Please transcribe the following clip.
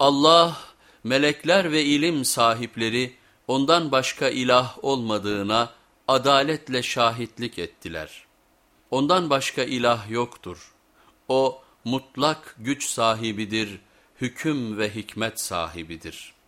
Allah, melekler ve ilim sahipleri ondan başka ilah olmadığına adaletle şahitlik ettiler. Ondan başka ilah yoktur. O mutlak güç sahibidir, hüküm ve hikmet sahibidir.''